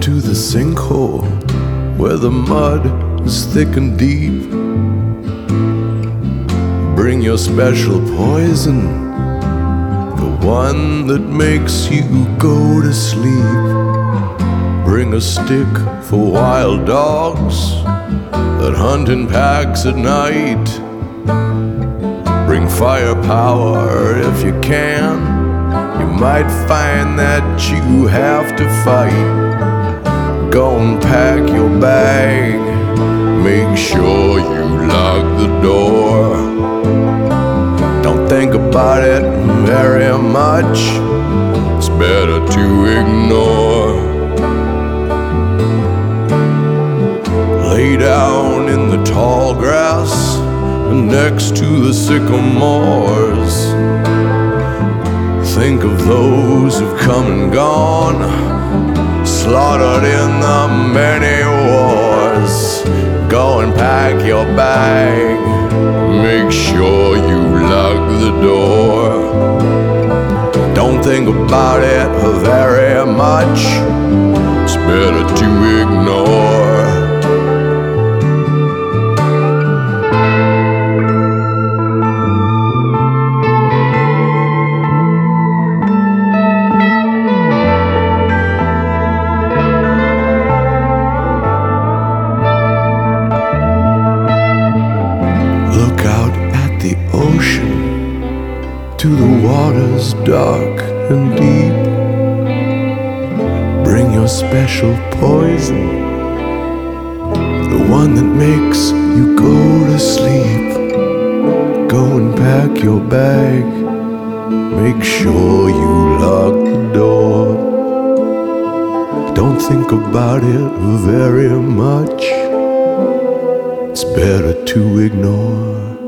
to the sinkhole where the mud is thick and deep. Bring your special poison, the one that makes you go to sleep. Bring a stick for wild dogs that hunt in packs at night. Bring firepower if you can. You might find that you have to fight. Go and pack your bag. Make sure you lock the door. Don't think about it very much. It's better to ignore. Lay down in the tall grass next to the sycamores. Think of those who've come and gone, slaughtered in the many wars. Go and pack your bag, make sure you lock the door. Don't think about it the ocean, to the waters dark and deep. Bring your special poison, the one that makes you go to sleep. Go and pack your bag, make sure you lock the door. Don't think about it very much. It's better to ignore.